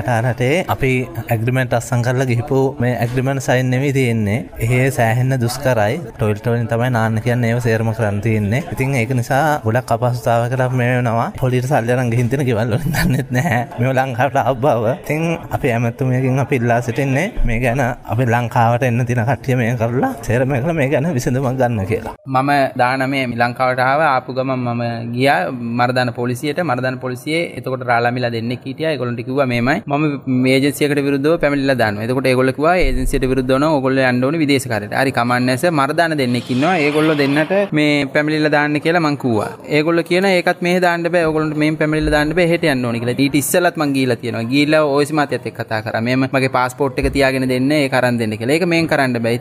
අටාරටේ අපි ඇග්‍රිමෙන්ට් අස්සං කරලා ගිහිපු මේ ඇග්‍රිමෙන්ට් සයින් නෙවෙයි තියෙන්නේ. එහෙ සෑහෙන්න දුෂ්කරයි. ටොයිලට් වලින් තමයි නාන්න කියන්නේ ඒව සේරම කරන්න තියෙන්නේ. ඉතින් ඒක නිසා ගොඩක් අපහසුතාවයකට අපි මේ වෙනවා. පොලියට සල්ලි අරන් ගිහින් තියෙන ගෙවල් වලින් දන්නෙත් නැහැ. මේව ලංකාවට ආවව. ඉතින් අපි ඇමතුමියකින් අපි ඉල්ලා සිටින්නේ මේ ගැන අපි ලංකාවට එන්න තියෙන කට්ටිය මේ කරලා සේරම කරලා මේ ගැන විසඳුමක් ගන්න කියලා. මම දානමේ ලංකාවට ආව ආපු ගමන් මම ගියා මර්ධන පොලිසියට මර්ධන පොලිසියේ එතකොට රාළමිලා දෙන්නෙක් හිටියා ඒගොල්ලන්ට කිව්වා මේමයි මම ඒජන්සියකට විරුද්ධව පැමිණිලා දානවා. එතකොට ඒගොල්ලෝ කිව්වා ඒජන්සියට විරුද්ධව නම් ඕගොල්ලෝ යන්න ඕනේ විදේශ කාර්යයට. හරි කමන්නේ නැස මරදාන දෙන්නෙක් ඉන්නවා. ඒගොල්ලෝ දෙන්නට මේ පැමිණිලා දාන්න කියලා මං කිව්වා. ඒගොල්ලෝ කියන ඒකත් මෙහෙ දාන්න බෑ. ඕගොල්ලන්ට මේන් පැමිණිලා දාන්න බෑ. හෙට යන්න ඕනේ කියලා. ඊට ඉස්සෙල්ලත් මං ගිහිල්ලා තියෙනවා. ගිහිල්ලා ඕයිසි මාත්‍යත් එක්ක කතා කරා. මේම මගේ પાස්පෝර්ට් එක තියාගෙන දෙන්න ඒක අරන් දෙන්න කියලා. ඒක මේන් කරන්න බෑ.